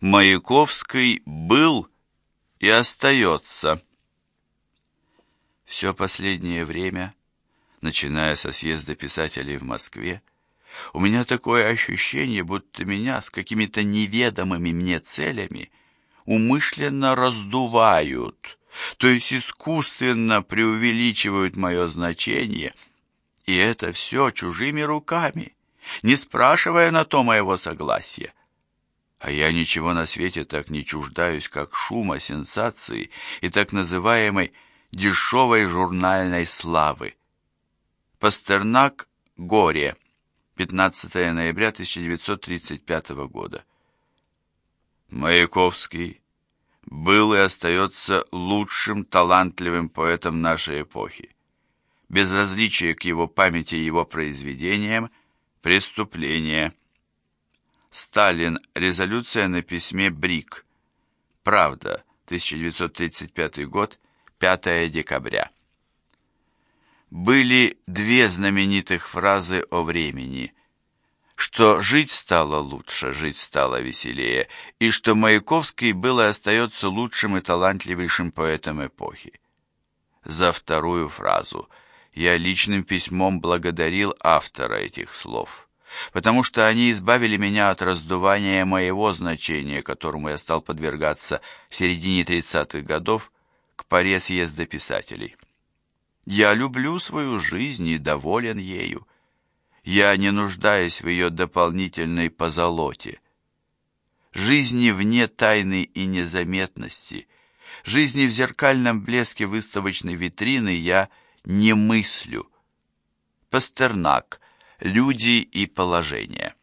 Маяковский был и остается. Все последнее время, начиная со съезда писателей в Москве, у меня такое ощущение, будто меня с какими-то неведомыми мне целями умышленно раздувают, то есть искусственно преувеличивают мое значение, и это все чужими руками, не спрашивая на то моего согласия. А я ничего на свете так не чуждаюсь, как шума, сенсации и так называемой дешевой журнальной славы. Пастернак «Горе», 15 ноября 1935 года. Маяковский был и остается лучшим талантливым поэтом нашей эпохи. Безразличие к его памяти и его произведениям – преступление. Сталин. Резолюция на письме БРИК. Правда. 1935 год. 5 декабря. Были две знаменитых фразы о времени – что жить стало лучше, жить стало веселее, и что Маяковский был и остается лучшим и талантливейшим поэтом эпохи. За вторую фразу я личным письмом благодарил автора этих слов, потому что они избавили меня от раздувания моего значения, которому я стал подвергаться в середине 30-х годов к паре съезда писателей. Я люблю свою жизнь и доволен ею. Я не нуждаюсь в ее дополнительной позолоте. Жизни вне тайны и незаметности, жизни в зеркальном блеске выставочной витрины я не мыслю. Пастернак. Люди и положение.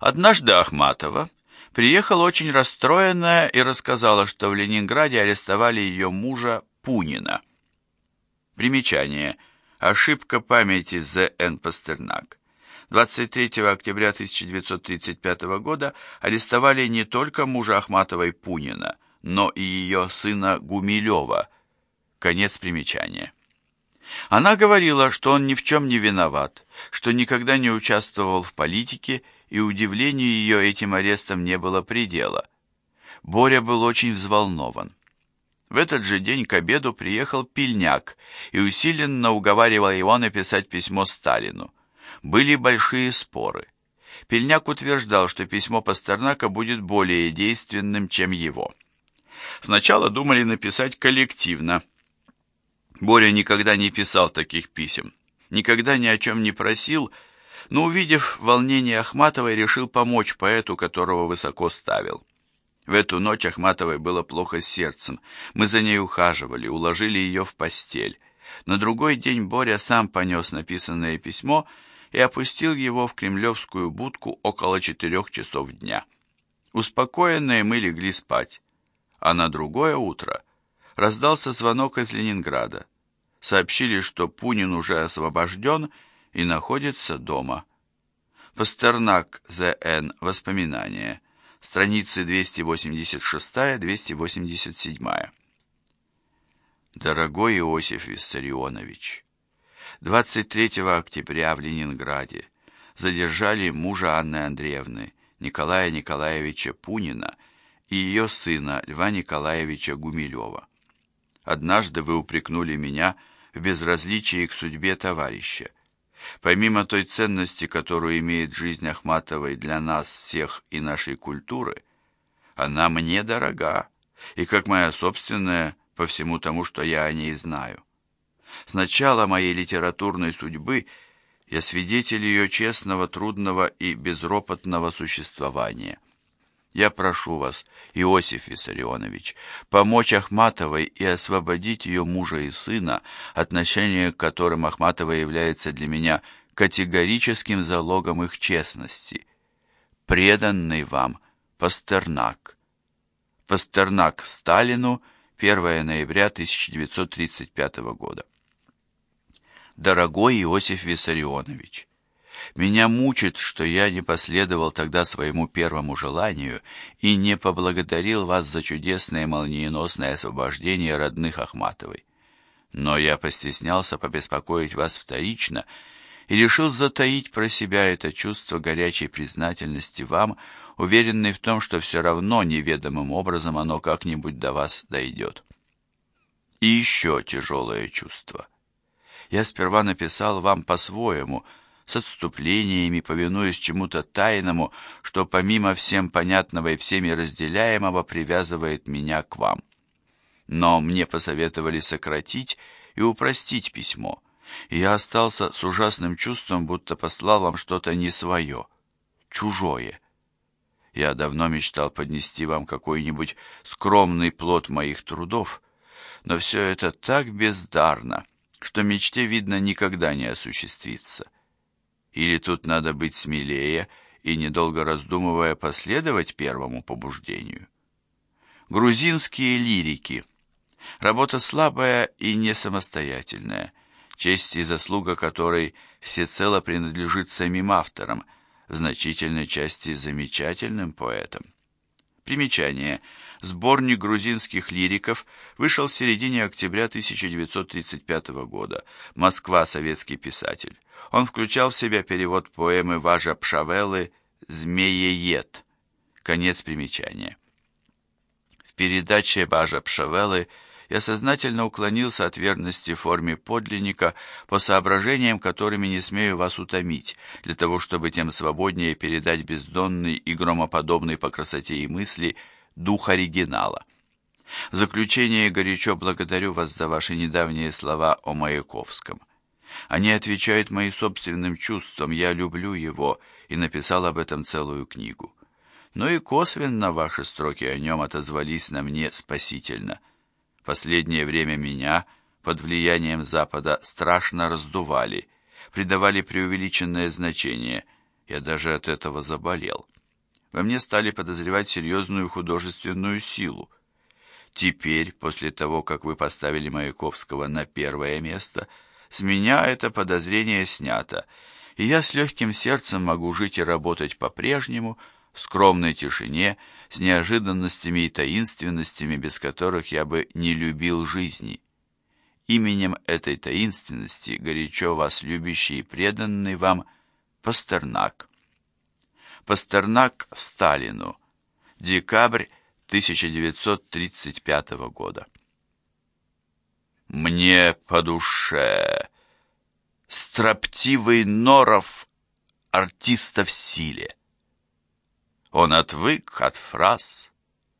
Однажды Ахматова приехала очень расстроенная и рассказала, что в Ленинграде арестовали ее мужа Пунина. Примечание – Ошибка памяти З.Н. Пастернак. 23 октября 1935 года арестовали не только мужа Ахматовой Пунина, но и ее сына Гумилева. Конец примечания. Она говорила, что он ни в чем не виноват, что никогда не участвовал в политике, и удивлению ее этим арестом не было предела. Боря был очень взволнован. В этот же день к обеду приехал Пильняк и усиленно уговаривал его написать письмо Сталину. Были большие споры. Пильняк утверждал, что письмо Пастернака будет более действенным, чем его. Сначала думали написать коллективно. Боря никогда не писал таких писем, никогда ни о чем не просил, но, увидев волнение Ахматовой, решил помочь поэту, которого высоко ставил. В эту ночь Ахматовой было плохо с сердцем. Мы за ней ухаживали, уложили ее в постель. На другой день Боря сам понес написанное письмо и опустил его в кремлевскую будку около четырех часов дня. Успокоенные мы легли спать. А на другое утро раздался звонок из Ленинграда. Сообщили, что Пунин уже освобожден и находится дома. Пастернак З.Н. Воспоминания страницы 286-287. Дорогой Иосиф Виссарионович, 23 октября в Ленинграде задержали мужа Анны Андреевны, Николая Николаевича Пунина и ее сына Льва Николаевича Гумилева. Однажды вы упрекнули меня в безразличии к судьбе товарища. Помимо той ценности, которую имеет жизнь Ахматовой для нас всех и нашей культуры, она мне дорога, и как моя собственная по всему тому, что я о ней знаю. С начала моей литературной судьбы я свидетель ее честного, трудного и безропотного существования. Я прошу вас, Иосиф Виссарионович, помочь Ахматовой и освободить ее мужа и сына, отношение к которым Ахматова является для меня категорическим залогом их честности. Преданный вам Пастернак. Пастернак Сталину, 1 ноября 1935 года. Дорогой Иосиф Виссарионович, меня мучит, что я не последовал тогда своему первому желанию и не поблагодарил вас за чудесное молниеносное освобождение родных Ахматовой. Но я постеснялся побеспокоить вас вторично и решил затаить про себя это чувство горячей признательности вам, уверенный в том, что все равно неведомым образом оно как-нибудь до вас дойдет. И еще тяжелое чувство. Я сперва написал вам по-своему, с отступлениями, повинуясь чему-то тайному, что помимо всем понятного и всеми разделяемого привязывает меня к вам. Но мне посоветовали сократить и упростить письмо, и я остался с ужасным чувством, будто послал вам что-то не свое, чужое. Я давно мечтал поднести вам какой-нибудь скромный плод моих трудов, но все это так бездарно, что мечте, видно, никогда не осуществится. Или тут надо быть смелее и, недолго раздумывая, последовать первому побуждению. Грузинские лирики. Работа слабая и не самостоятельная, честь и заслуга которой всецело принадлежит самим авторам – в значительной части замечательным поэтом. Примечание. Сборник грузинских лириков вышел в середине октября 1935 года. Москва. Советский писатель. Он включал в себя перевод поэмы Важа Пшавелы «Змееед». Конец примечания. В передаче Важа Пшавелы я сознательно уклонился от верности форме подлинника по соображениям, которыми не смею вас утомить, для того, чтобы тем свободнее передать бездонный и громоподобный по красоте и мысли дух оригинала. В заключение горячо благодарю вас за ваши недавние слова о Маяковском. Они отвечают моим собственным чувствам, я люблю его и написал об этом целую книгу. Но и косвенно ваши строки о нем отозвались на мне спасительно – Последнее время меня, под влиянием Запада, страшно раздували, придавали преувеличенное значение. Я даже от этого заболел. Во мне стали подозревать серьезную художественную силу. Теперь, после того, как вы поставили Маяковского на первое место, с меня это подозрение снято, и я с легким сердцем могу жить и работать по-прежнему, в скромной тишине, с неожиданностями и таинственностями, без которых я бы не любил жизни. Именем этой таинственности горячо вас любящий и преданный вам Пастернак. Пастернак Сталину. Декабрь 1935 года. Мне по душе строптивый норов артиста в силе. Он отвык от фраз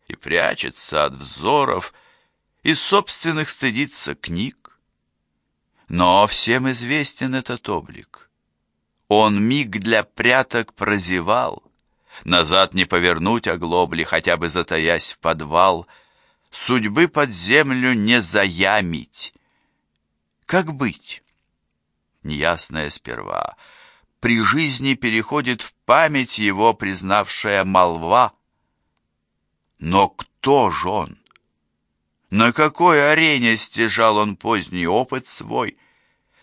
и прячется от взоров, и собственных стыдится книг. Но всем известен этот облик. Он миг для пряток прозевал, Назад не повернуть оглобли, хотя бы затаясь в подвал, Судьбы под землю не заямить. Как быть? Неясное сперва — при жизни переходит в память его признавшая молва. Но кто ж он? На какой арене стяжал он поздний опыт свой?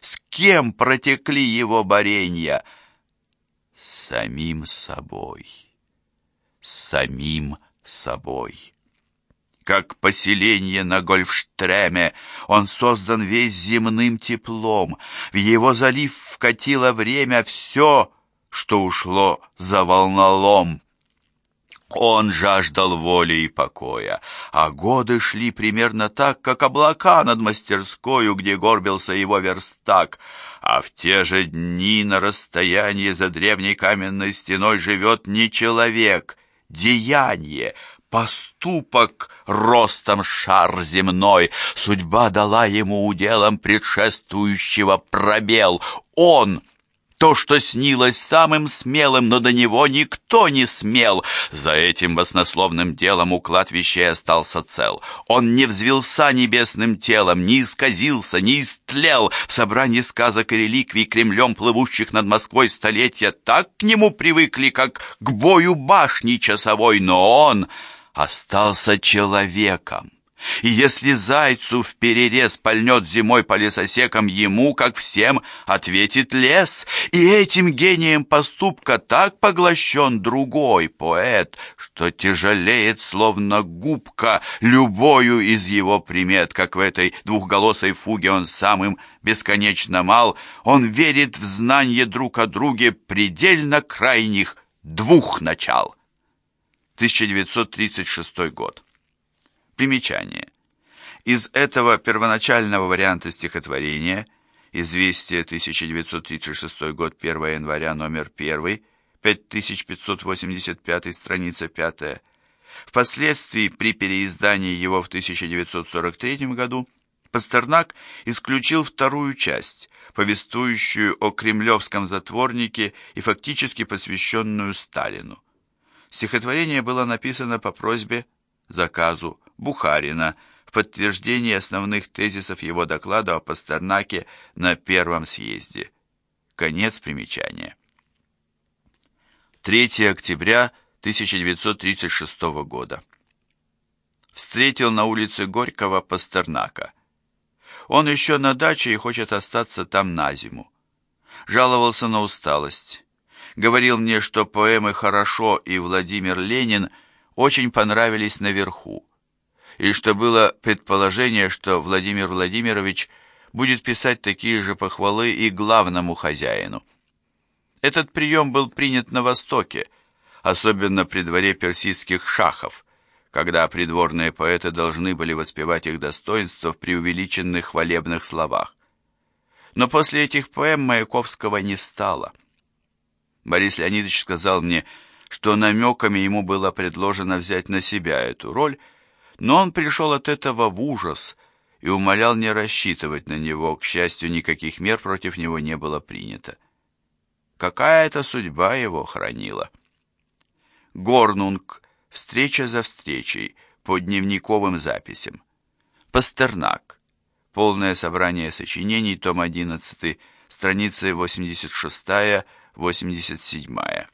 С кем протекли его боренья? С самим собой, с самим собой как поселение на Гольфштреме. Он создан весь земным теплом. В его залив вкатило время все, что ушло за волнолом. Он жаждал воли и покоя, а годы шли примерно так, как облака над мастерскою, где горбился его верстак, а в те же дни на расстоянии за древней каменной стеной живет не человек, деяние, поступок ростом шар земной. Судьба дала ему уделом предшествующего пробел. Он то, что снилось самым смелым, но до него никто не смел. За этим баснословным делом уклад вещей остался цел. Он не взвелся небесным телом, не исказился, не истлел. В собрании сказок и реликвий Кремлем плывущих над Москвой столетия так к нему привыкли, как к бою башни часовой, но он остался человеком, И если зайцу в перерез пальнет зимой по лесосекам ему, как всем, ответит лес. И этим гением поступка так поглощен другой поэт, что тяжелеет, словно губка, любою из его примет, как в этой двухголосой фуге он самым бесконечно мал. Он верит в знание друг о друге предельно крайних двух начал. 1936 год. Примечание. Из этого первоначального варианта стихотворения «Известие, 1936 год, 1 января, номер 1, 5585, страница 5», впоследствии при переиздании его в 1943 году Пастернак исключил вторую часть, повествующую о кремлевском затворнике и фактически посвященную Сталину. Стихотворение было написано по просьбе, заказу Бухарина в подтверждении основных тезисов его доклада о Пастернаке на Первом съезде. Конец примечания. 3 октября 1936 года. Встретил на улице Горького Пастернака. Он еще на даче и хочет остаться там на зиму. Жаловался на усталость. Говорил мне, что поэмы «Хорошо» и «Владимир Ленин» очень понравились наверху и что было предположение, что Владимир Владимирович будет писать такие же похвалы и главному хозяину. Этот прием был принят на Востоке, особенно при дворе персидских шахов, когда придворные поэты должны были воспевать их достоинства в преувеличенных хвалебных словах. Но после этих поэм Маяковского не стало. Борис Леонидович сказал мне, что намеками ему было предложено взять на себя эту роль, но он пришел от этого в ужас и умолял не рассчитывать на него. К счастью, никаких мер против него не было принято. Какая-то судьба его хранила. Горнунг. Встреча за встречей. По дневниковым записям. Пастернак. Полное собрание сочинений, том 11, страницы 86-87. 87. -я.